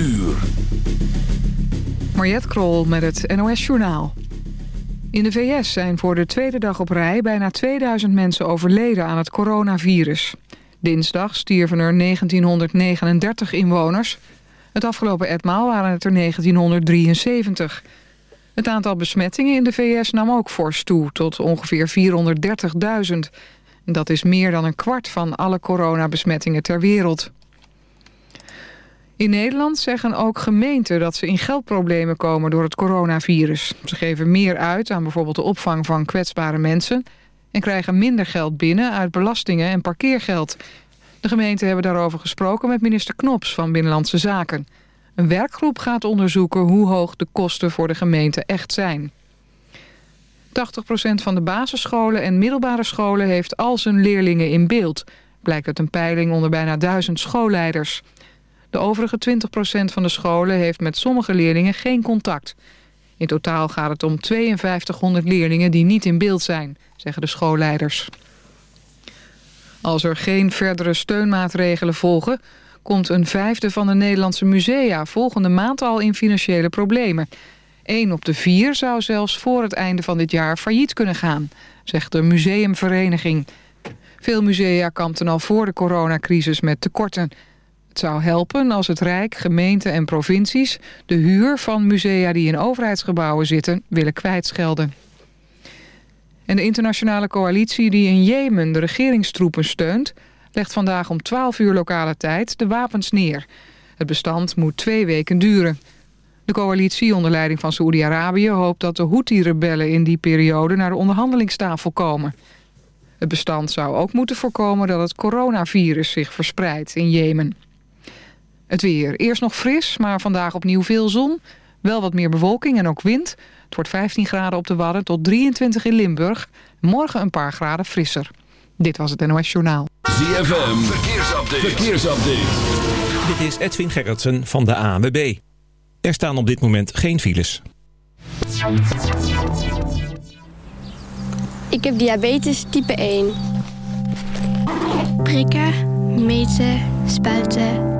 uur. Krol met het NOS Journaal. In de VS zijn voor de tweede dag op rij bijna 2000 mensen overleden aan het coronavirus. Dinsdag stierven er 1939 inwoners. Het afgelopen etmaal waren het er 1973. Het aantal besmettingen in de VS nam ook fors toe, tot ongeveer 430.000. Dat is meer dan een kwart van alle coronabesmettingen ter wereld. In Nederland zeggen ook gemeenten dat ze in geldproblemen komen door het coronavirus. Ze geven meer uit aan bijvoorbeeld de opvang van kwetsbare mensen... en krijgen minder geld binnen uit belastingen en parkeergeld. De gemeenten hebben daarover gesproken met minister Knops van Binnenlandse Zaken. Een werkgroep gaat onderzoeken hoe hoog de kosten voor de gemeente echt zijn. 80% van de basisscholen en middelbare scholen heeft al zijn leerlingen in beeld... blijkt uit een peiling onder bijna duizend schoolleiders... De overige 20% van de scholen heeft met sommige leerlingen geen contact. In totaal gaat het om 5200 leerlingen die niet in beeld zijn, zeggen de schoolleiders. Als er geen verdere steunmaatregelen volgen... komt een vijfde van de Nederlandse musea volgende maand al in financiële problemen. Eén op de vier zou zelfs voor het einde van dit jaar failliet kunnen gaan, zegt de museumvereniging. Veel musea kampten al voor de coronacrisis met tekorten... Zou helpen als het Rijk, gemeenten en provincies... de huur van musea die in overheidsgebouwen zitten willen kwijtschelden. En de internationale coalitie die in Jemen de regeringstroepen steunt... legt vandaag om 12 uur lokale tijd de wapens neer. Het bestand moet twee weken duren. De coalitie onder leiding van Saoedi-Arabië hoopt dat de Houthi-rebellen in die periode naar de onderhandelingstafel komen. Het bestand zou ook moeten voorkomen dat het coronavirus zich verspreidt in Jemen. Het weer. Eerst nog fris, maar vandaag opnieuw veel zon. Wel wat meer bewolking en ook wind. Het wordt 15 graden op de Wadden tot 23 in Limburg. Morgen een paar graden frisser. Dit was het NOS Journaal. ZFM. Verkeersupdate. Verkeersupdate. Dit is Edwin Gerritsen van de ANWB. Er staan op dit moment geen files. Ik heb diabetes type 1. Prikken, meten, spuiten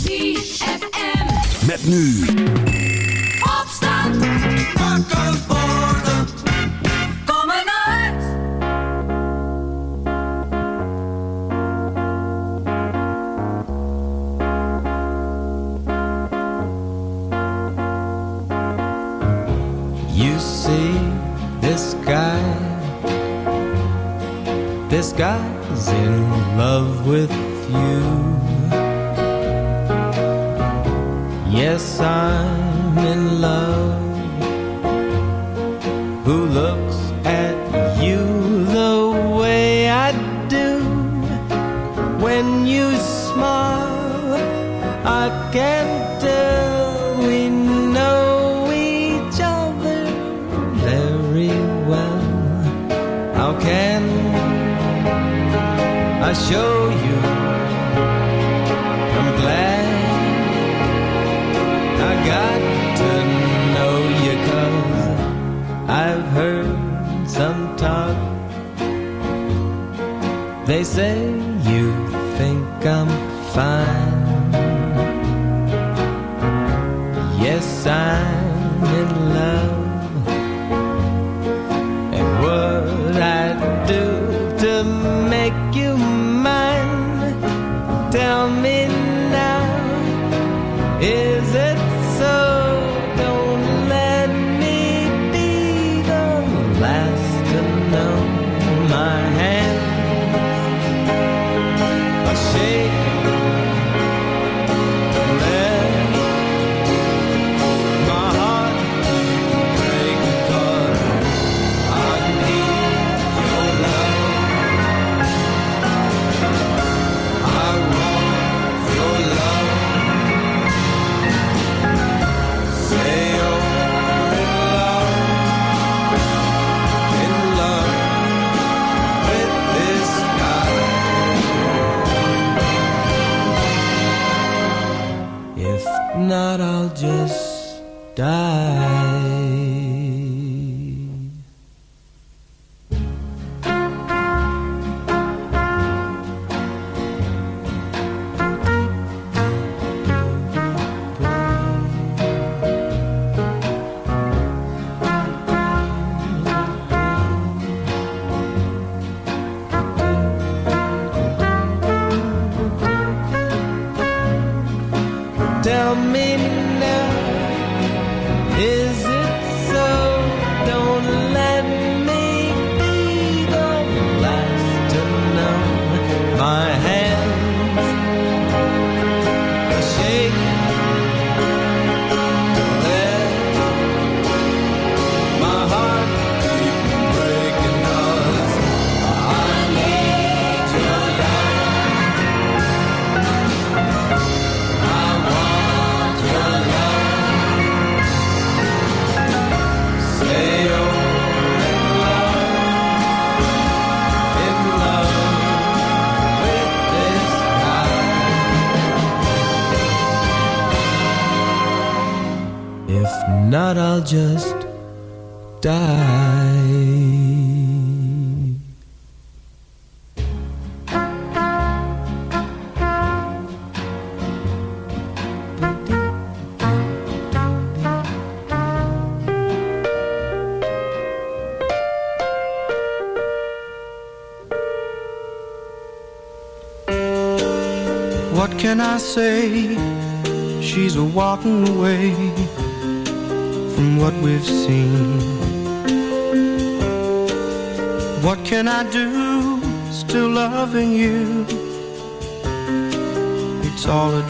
ZFM. Met nu. Opstand. Wakker worden. Kom uit. You see this guy. This guy's in love with you. Yes, I'm in love. Who looks at you the way I do? When you smile, I can't tell we know each other very well. How can I show you? They say Tell me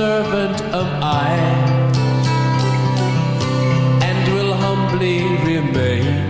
Servant am I, and will humbly remain.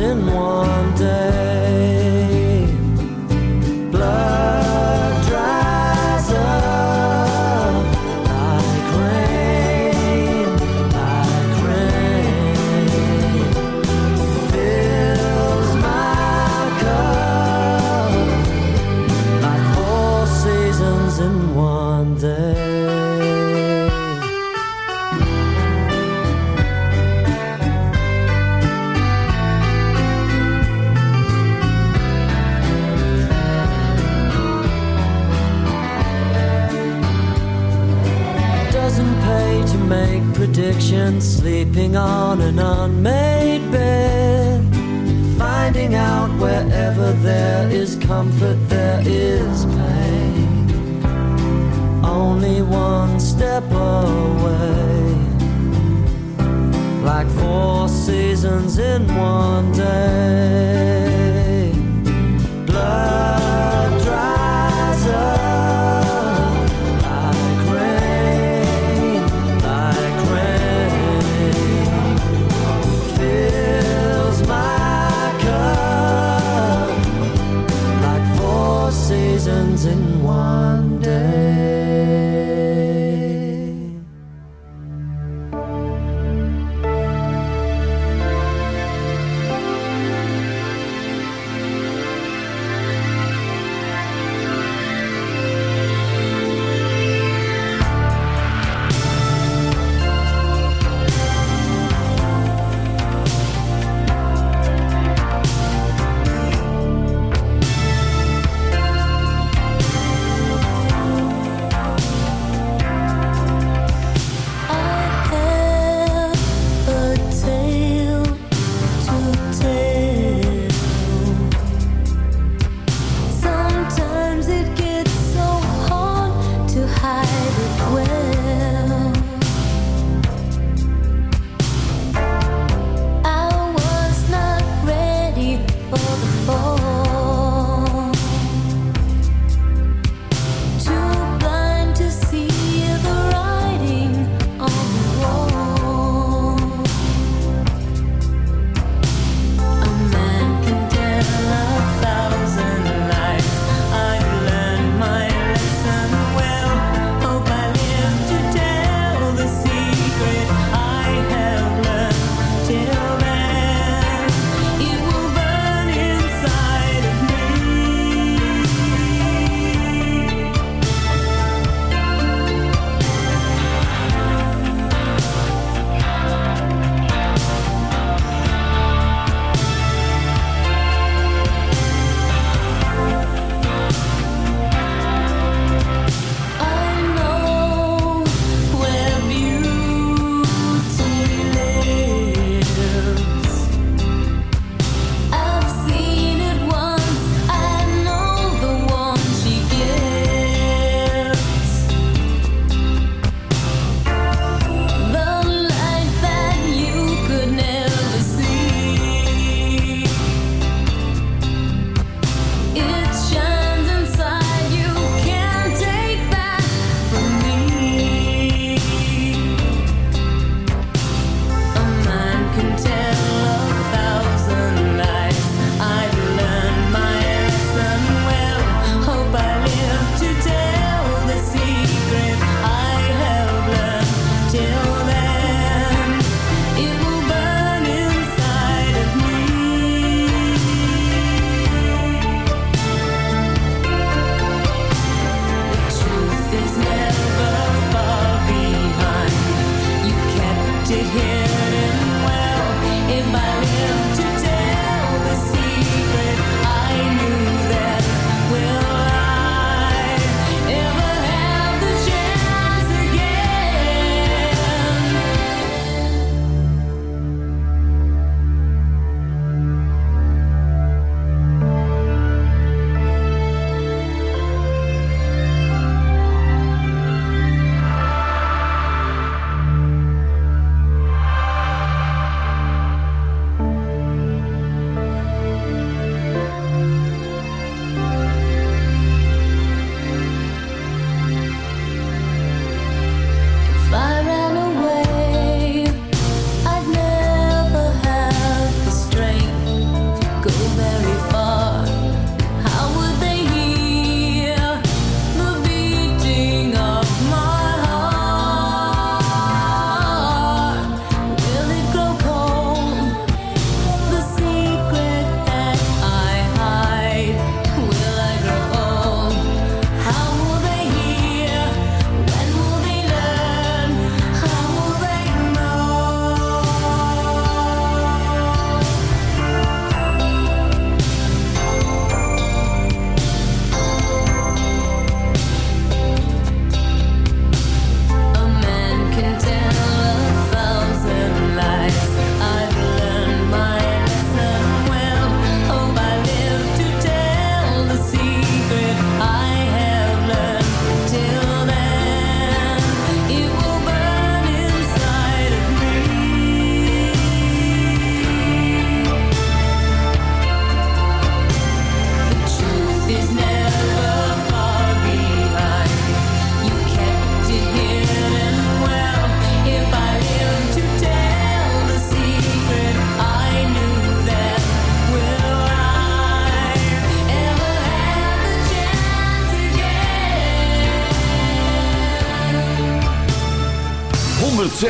in wonder.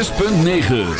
106.9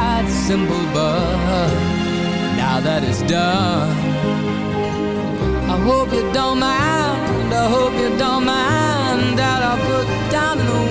simple, but now that it's done, I hope you don't mind. I hope you don't mind that I put down the